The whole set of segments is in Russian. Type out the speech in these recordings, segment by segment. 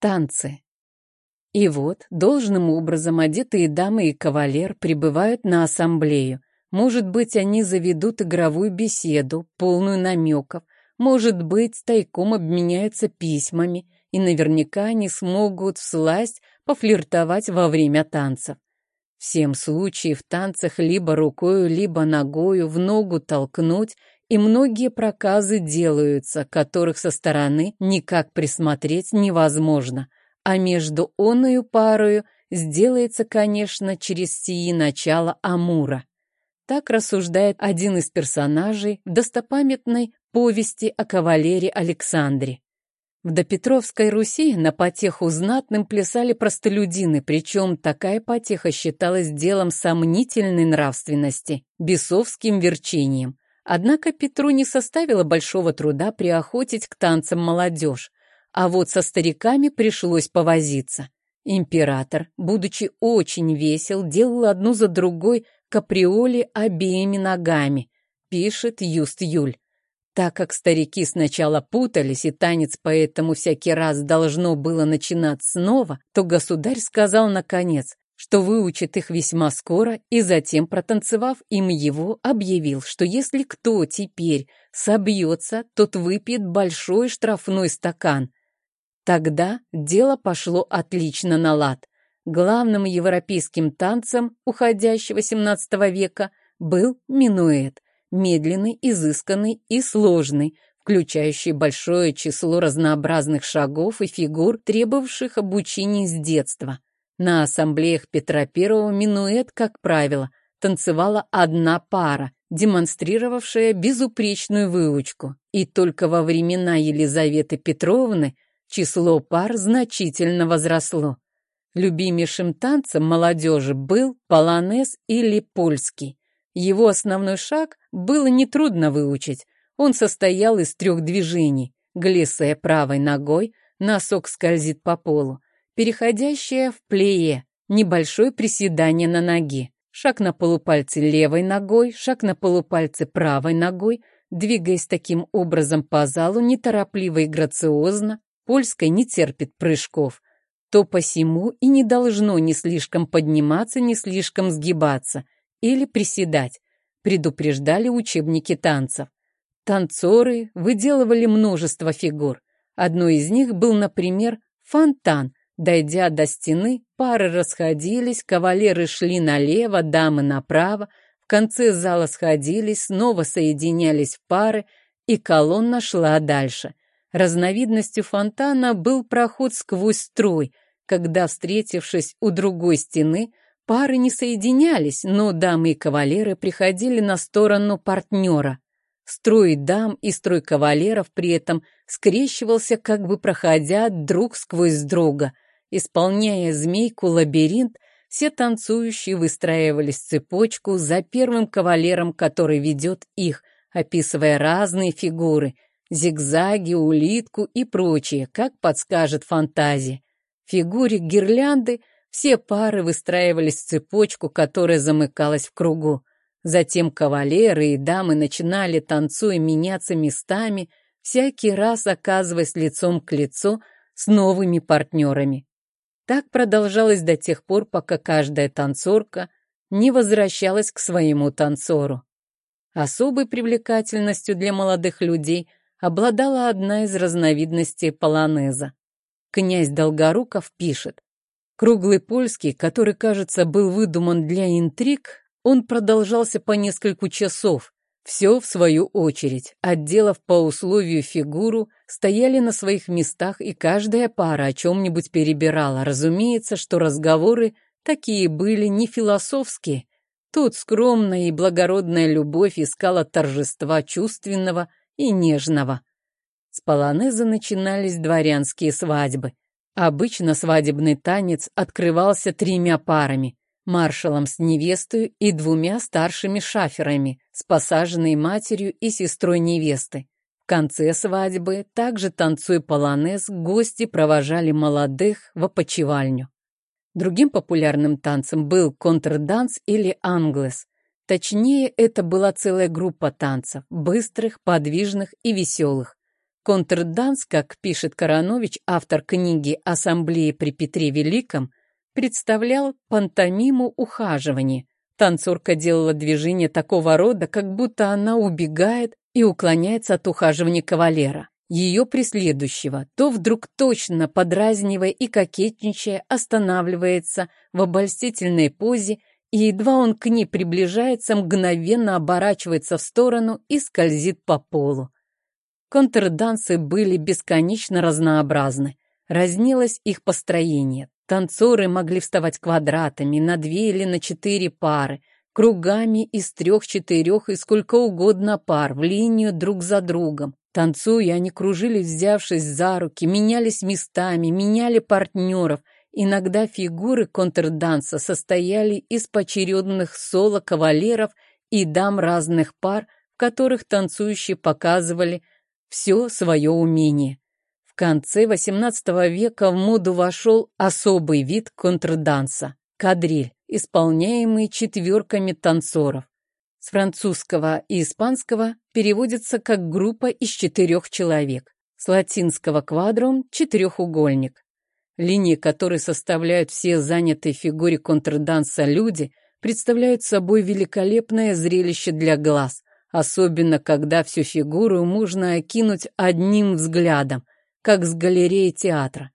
Танцы. И вот, должным образом одетые дамы и кавалер прибывают на ассамблею. Может быть, они заведут игровую беседу, полную намеков. Может быть, тайком обменяются письмами, и наверняка они смогут всласть пофлиртовать во время танцев. Всем случаев в танцах либо рукою, либо ногою в ногу толкнуть, и многие проказы делаются, которых со стороны никак присмотреть невозможно – а между оною парою сделается, конечно, через сии начало Амура. Так рассуждает один из персонажей в достопамятной повести о кавалере Александре. В допетровской Руси на потеху знатным плясали простолюдины, причем такая потеха считалась делом сомнительной нравственности, бесовским верчением. Однако Петру не составило большого труда приохотить к танцам молодежь, а вот со стариками пришлось повозиться. Император, будучи очень весел, делал одну за другой каприоли обеими ногами, пишет Юст Юль. Так как старики сначала путались, и танец поэтому всякий раз должно было начинать снова, то государь сказал наконец, что выучит их весьма скоро, и затем, протанцевав им его, объявил, что если кто теперь собьется, тот выпьет большой штрафной стакан, Тогда дело пошло отлично на лад. Главным европейским танцем уходящего XVII века был минуэт, медленный, изысканный и сложный, включающий большое число разнообразных шагов и фигур, требовавших обучения с детства. На ассамблеях Петра I минуэт, как правило, танцевала одна пара, демонстрировавшая безупречную выучку. И только во времена Елизаветы Петровны – число пар значительно возросло. Любимейшим танцем молодежи был полонез или польский. Его основной шаг было нетрудно выучить. Он состоял из трех движений. Глиссе правой ногой, носок скользит по полу, переходящее в плее, небольшое приседание на ноге, шаг на полупальце левой ногой, шаг на полупальце правой ногой, двигаясь таким образом по залу неторопливо и грациозно, Польская не терпит прыжков. То посему и не должно ни слишком подниматься, ни слишком сгибаться или приседать, предупреждали учебники танцев. Танцоры выделывали множество фигур. Одной из них был, например, фонтан. Дойдя до стены, пары расходились, кавалеры шли налево, дамы направо, в конце зала сходились, снова соединялись в пары, и колонна шла дальше. Разновидностью фонтана был проход сквозь строй, когда, встретившись у другой стены, пары не соединялись, но дамы и кавалеры приходили на сторону партнера. Строй дам и строй кавалеров при этом скрещивался, как бы проходя друг сквозь друга. Исполняя змейку-лабиринт, все танцующие выстраивались в цепочку за первым кавалером, который ведет их, описывая разные фигуры — зигзаги, улитку и прочее, как подскажет фантазия. В фигуре гирлянды все пары выстраивались в цепочку, которая замыкалась в кругу. Затем кавалеры и дамы начинали, танцуя, меняться местами, всякий раз оказываясь лицом к лицу с новыми партнерами. Так продолжалось до тех пор, пока каждая танцорка не возвращалась к своему танцору. Особой привлекательностью для молодых людей обладала одна из разновидностей полонеза. Князь Долгоруков пишет, «Круглый польский, который, кажется, был выдуман для интриг, он продолжался по несколько часов, все в свою очередь, отделав по условию фигуру, стояли на своих местах, и каждая пара о чем-нибудь перебирала. Разумеется, что разговоры такие были не философские. Тут скромная и благородная любовь искала торжества чувственного и нежного. С полонеза начинались дворянские свадьбы. Обычно свадебный танец открывался тремя парами – маршалом с невестой и двумя старшими шаферами, с посаженной матерью и сестрой невесты. В конце свадьбы, также танцуя полонез, гости провожали молодых в опочивальню. Другим популярным танцем был контрданс или англес – Точнее, это была целая группа танцев, быстрых, подвижных и веселых. Контрданс, как пишет Коронович, автор книги «Ассамблея при Петре Великом», представлял пантомиму ухаживания. Танцорка делала движение такого рода, как будто она убегает и уклоняется от ухаживания кавалера. Ее преследующего то вдруг точно подразнивая и кокетничая останавливается в обольстительной позе, и едва он к ней приближается, мгновенно оборачивается в сторону и скользит по полу. Контрдансы были бесконечно разнообразны. Разнилось их построение. Танцоры могли вставать квадратами на две или на четыре пары, кругами из трех-четырех и сколько угодно пар, в линию друг за другом. Танцуя, они кружились, взявшись за руки, менялись местами, меняли партнеров. Иногда фигуры контрданса состояли из поочередных соло кавалеров и дам разных пар, в которых танцующие показывали – все свое умение. Конце XVIII века в моду вошел особый вид контрданса – кадриль, исполняемый четверками танцоров. С французского и испанского переводится как группа из четырех человек. С латинского квадрум – четырехугольник. Линии, которые составляют все занятые в фигуре контрданса люди, представляют собой великолепное зрелище для глаз, особенно когда всю фигуру можно окинуть одним взглядом, как с галереи театра.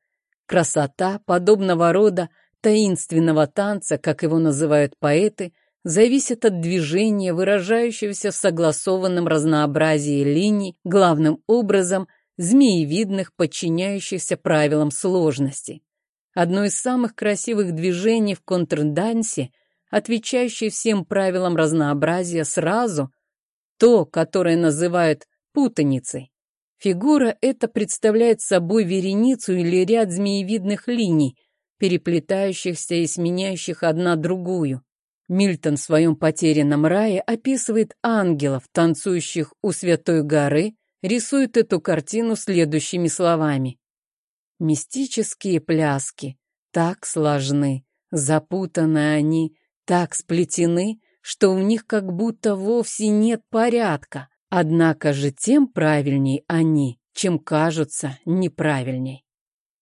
Красота подобного рода таинственного танца, как его называют поэты, зависит от движения, выражающегося в согласованном разнообразии линий, главным образом змеевидных, подчиняющихся правилам сложности. Одно из самых красивых движений в контрдансе, отвечающее всем правилам разнообразия сразу – то, которое называют путаницей. Фигура эта представляет собой вереницу или ряд змеевидных линий, переплетающихся и сменяющих одна другую. Мильтон в своем «Потерянном рае» описывает ангелов, танцующих у Святой горы, рисует эту картину следующими словами. «Мистические пляски так сложны, запутаны они, так сплетены, что в них как будто вовсе нет порядка. Однако же тем правильней они, чем кажутся неправильней.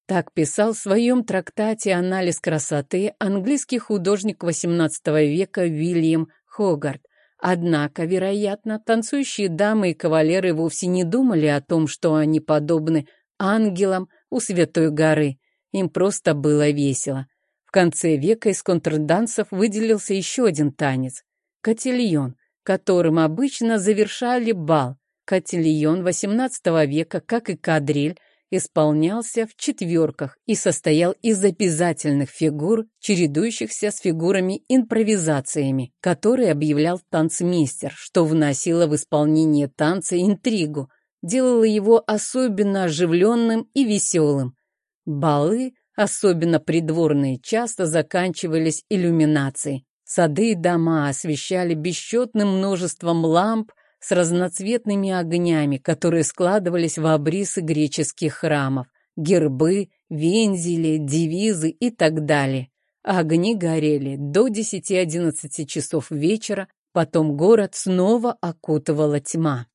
Так писал в своем трактате «Анализ красоты» английский художник XVIII века Уильям Хогарт. Однако, вероятно, танцующие дамы и кавалеры вовсе не думали о том, что они подобны ангелам у Святой горы. Им просто было весело. В конце века из контрдансов выделился еще один танец Котельон, которым обычно завершали бал. Котельон XVIII века, как и кадриль, исполнялся в четверках и состоял из обязательных фигур, чередующихся с фигурами-импровизациями, которые объявлял танцмейстер, что вносило в исполнение танца интригу, делало его особенно оживленным и веселым. Балы, особенно придворные, часто заканчивались иллюминацией. Сады и дома освещали бесчетным множеством ламп с разноцветными огнями, которые складывались в обрисы греческих храмов, гербы, вензели, девизы и так далее. Огни горели до 10-11 часов вечера, потом город снова окутывала тьма.